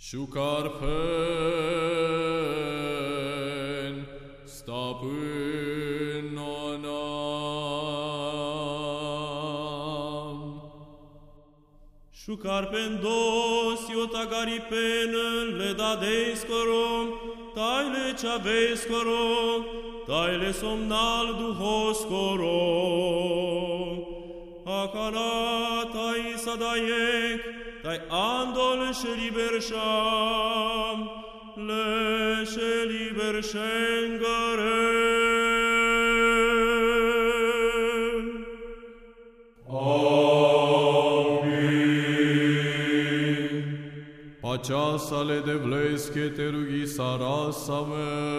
Șucarpen, stăpân onam. Șucarpen dos, iotagaripen, le dadeiscorom, taile ceavescorom, taile somnal duhoscorom. Akala tai sadayek, tai andol liber sham, le liber shengare. Pacea sale de vleske te rugi saras, amen.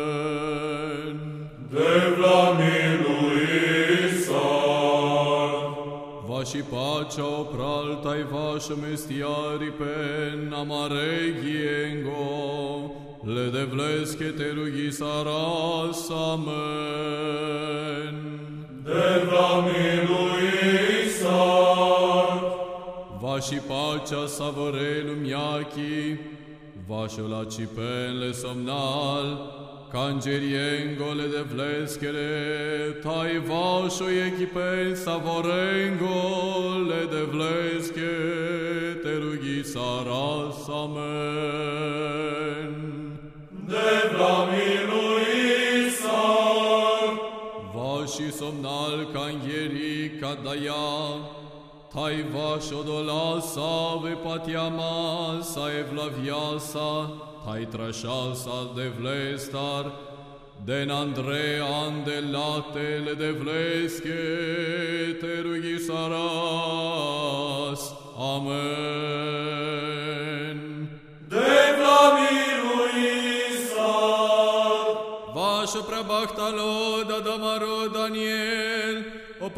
Și pacea opral tai vașă mestiari pen amaregiengo, le de vleske te rugi saras, amen. devla miluisar, Va și pacea savorelu miachi, vașo la cipenle somnal, cangeriengole de vleskele, tai vașo echipen savorengole de vleske, te rugi saras, amen. devla miluisar, Vași somnal cangheri cadaia, tai vașo dola save patiama sa evlaviasa, tai trașasa de vlestar, den Andrea andelatele de vleske, te rugi saras, amen. devla miluisar, Vașo prabahtalo da damaro Daniel, o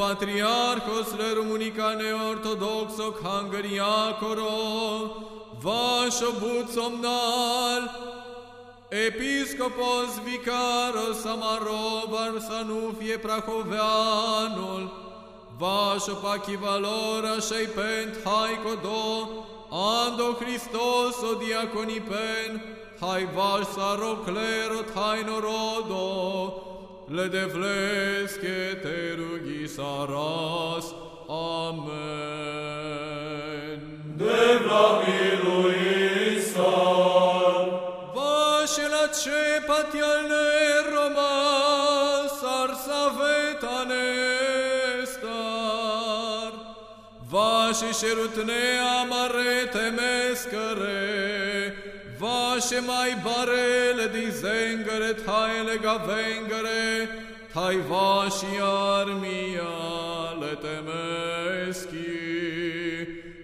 patriarhos le Rumunicane ortodoxo hangariacoro, vașo but somnal, episcopos vicaros amaro varsanufie prahoveanul, vașo pachivalora shei pent haiko do, ando Christos o diaconipen, hai vaș saro clero tai norodo, le de vleske te rugi saras, amen. devla miluisar, Vaše la ce patialne romas ar savetane star. Vaše šerutne amare temescare, vaše mai barele di zengare taile gavengare, tai vaši armia le temeschi.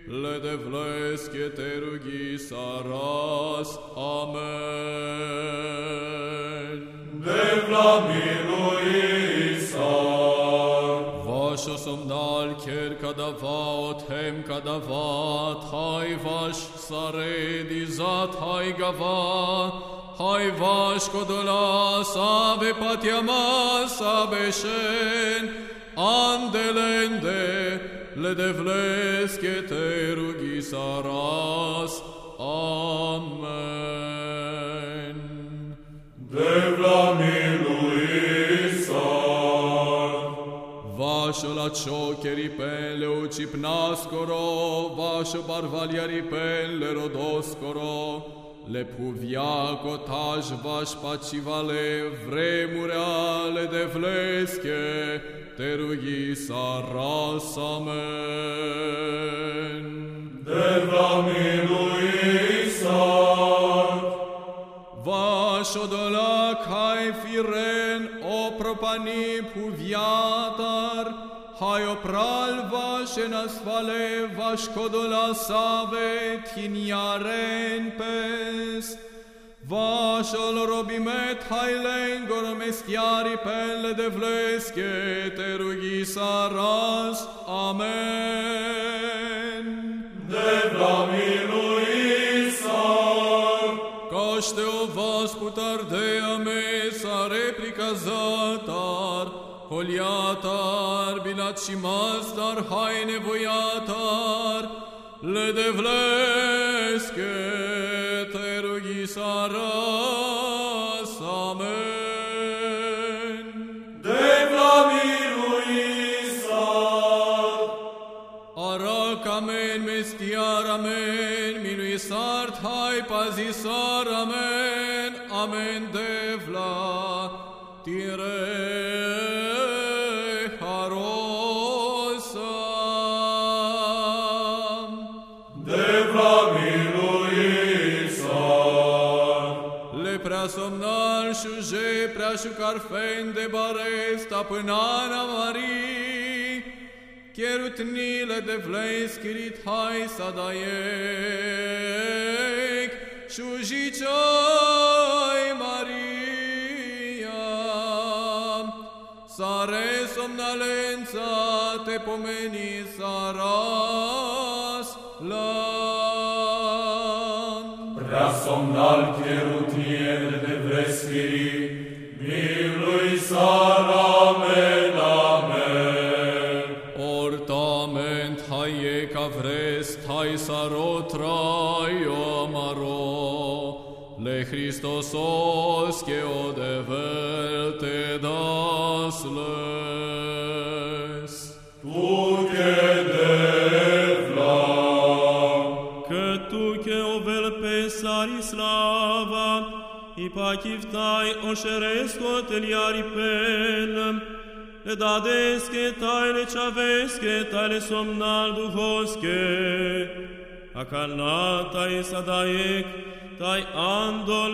Le de vleske te rugi saras, amen. devla ker kadava, tem kadava, hai vaș sare dizat, hai gava, hai vaș kodola, sabe patiama, sabe shen, andelende, le de vleske te rugi saras, amen. Vașo la cioccheri pen le ucipnascoro, vașo barvaliari pen le rodoscoro, le puviaco taj vaș pacivale vremureale de vlesche, te rughi saras amen. devla miluisar, Vașo dolac hai firen o propani puviatar, hai opral vașe nasfale vaș codola save tiniaren pes. Vașol robimet hai lengor mestiari pelle de vlesche te rughi saras, amen. Holiatar, bilat și mastar, hai nevoiatar, le de vlesche te saras, amen. De vlamiluisa, Arak, amen, mestiar, amen, minuisart, hai, pazisar, amen, amen, devla, tire, prea somnal șuje, prea șucarfen de bare, stăpânana Marii, Cherutnile de vlei schirit hai să daiec, șujicioi Maria, Sare somnalența te pomeni saras lam. Prea somnal cherutier de vresciri, miluisa, amen, amen. Ortament haie ca vrest, hai sarotrai amaro, le Christosos che o develte dasles. I pakiftaj o sheresko të ljari pelëm, le dadeske tajle qaveske tajle somnal duhoske, a kalnata și sadajek, taj andol